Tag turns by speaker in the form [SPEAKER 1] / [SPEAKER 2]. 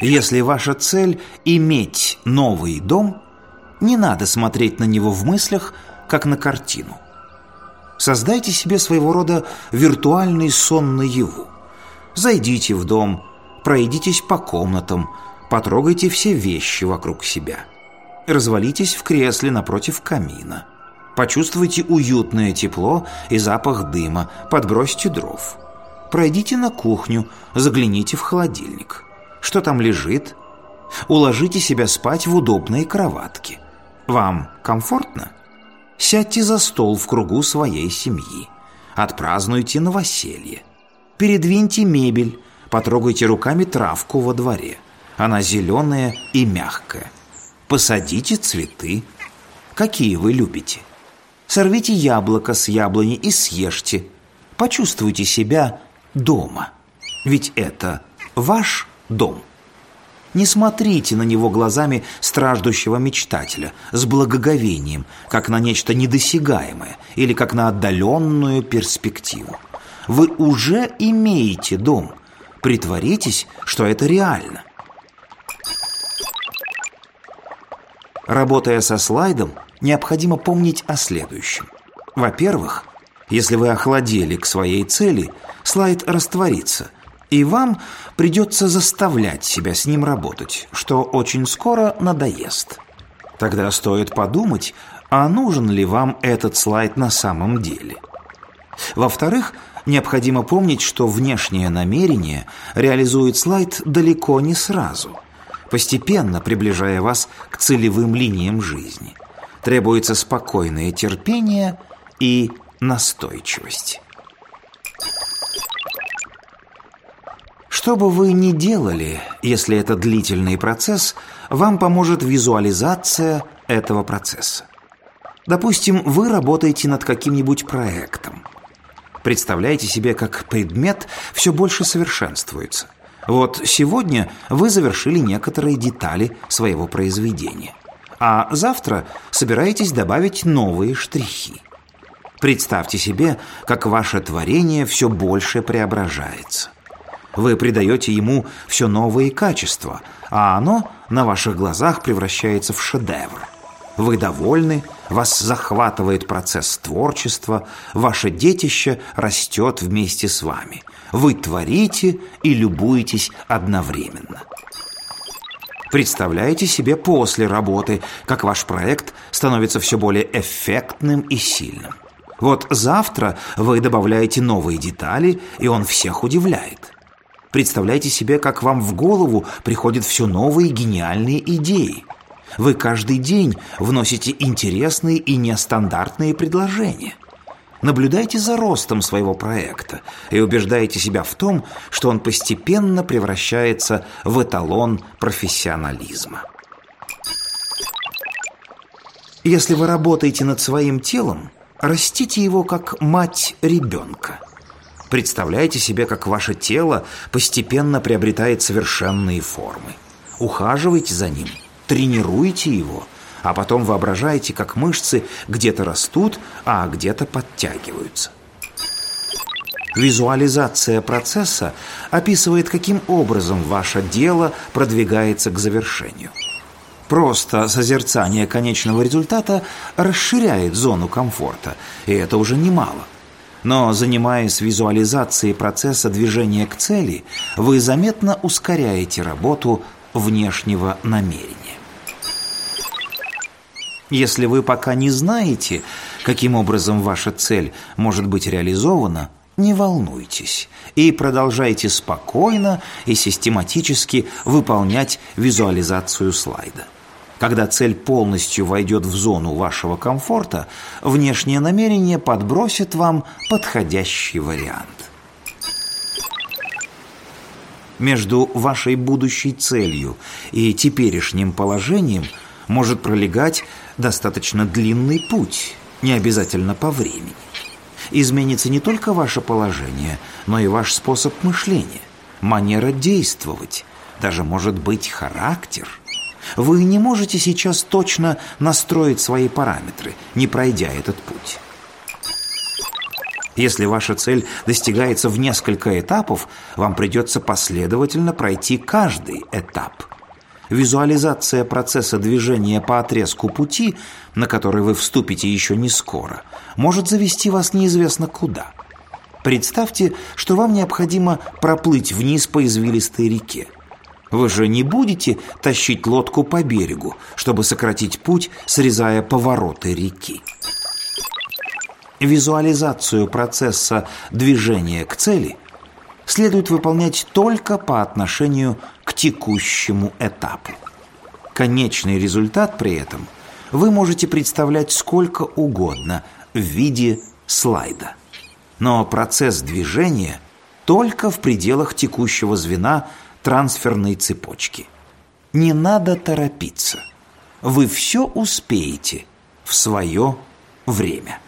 [SPEAKER 1] Если ваша цель – иметь новый дом, не надо смотреть на него в мыслях, как на картину. Создайте себе своего рода виртуальный сон наяву. Зайдите в дом, пройдитесь по комнатам, потрогайте все вещи вокруг себя. Развалитесь в кресле напротив камина. Почувствуйте уютное тепло и запах дыма, подбросьте дров. Пройдите на кухню, загляните в холодильник. Что там лежит? Уложите себя спать в удобные кроватки. Вам комфортно? Сядьте за стол в кругу своей семьи. Отпразднуйте новоселье. Передвиньте мебель, потрогайте руками травку во дворе. Она зеленая и мягкая. Посадите цветы. Какие вы любите? Сорвите яблоко с яблони и съешьте. Почувствуйте себя дома. Ведь это ваш дом. Не смотрите на него глазами страждущего мечтателя с благоговением, как на нечто недосягаемое или как на отдаленную перспективу. Вы уже имеете дом. Притворитесь, что это реально. Работая со слайдом, необходимо помнить о следующем. Во-первых, если вы охладели к своей цели, слайд растворится, и вам придется заставлять себя с ним работать, что очень скоро надоест. Тогда стоит подумать, а нужен ли вам этот слайд на самом деле. Во-вторых, необходимо помнить, что внешнее намерение реализует слайд далеко не сразу, постепенно приближая вас к целевым линиям жизни. Требуется спокойное терпение и настойчивость. Что бы вы ни делали, если это длительный процесс, вам поможет визуализация этого процесса. Допустим, вы работаете над каким-нибудь проектом. Представляете себе, как предмет все больше совершенствуется. Вот сегодня вы завершили некоторые детали своего произведения. А завтра собираетесь добавить новые штрихи. Представьте себе, как ваше творение все больше преображается. Вы придаете ему все новые качества, а оно на ваших глазах превращается в шедевр. Вы довольны, вас захватывает процесс творчества, ваше детище растет вместе с вами. Вы творите и любуетесь одновременно. Представляете себе после работы, как ваш проект становится все более эффектным и сильным. Вот завтра вы добавляете новые детали, и он всех удивляет. Представляйте себе, как вам в голову приходят все новые гениальные идеи. Вы каждый день вносите интересные и нестандартные предложения. Наблюдайте за ростом своего проекта и убеждайте себя в том, что он постепенно превращается в эталон профессионализма. Если вы работаете над своим телом, растите его как мать ребенка. Представляете себе, как ваше тело постепенно приобретает совершенные формы. Ухаживайте за ним, тренируйте его, а потом воображайте, как мышцы где-то растут, а где-то подтягиваются. Визуализация процесса описывает, каким образом ваше дело продвигается к завершению. Просто созерцание конечного результата расширяет зону комфорта, и это уже немало – но занимаясь визуализацией процесса движения к цели, вы заметно ускоряете работу внешнего намерения. Если вы пока не знаете, каким образом ваша цель может быть реализована, не волнуйтесь и продолжайте спокойно и систематически выполнять визуализацию слайда. Когда цель полностью войдет в зону вашего комфорта, внешнее намерение подбросит вам подходящий вариант. Между вашей будущей целью и теперешним положением может пролегать достаточно длинный путь, не обязательно по времени. Изменится не только ваше положение, но и ваш способ мышления, манера действовать, даже может быть характер – вы не можете сейчас точно настроить свои параметры, не пройдя этот путь. Если ваша цель достигается в несколько этапов, вам придется последовательно пройти каждый этап. Визуализация процесса движения по отрезку пути, на который вы вступите еще не скоро, может завести вас неизвестно куда. Представьте, что вам необходимо проплыть вниз по извилистой реке. Вы же не будете тащить лодку по берегу, чтобы сократить путь, срезая повороты реки. Визуализацию процесса движения к цели следует выполнять только по отношению к текущему этапу. Конечный результат при этом вы можете представлять сколько угодно в виде слайда. Но процесс движения только в пределах текущего звена трансферной цепочки. Не надо торопиться. Вы все успеете в свое время.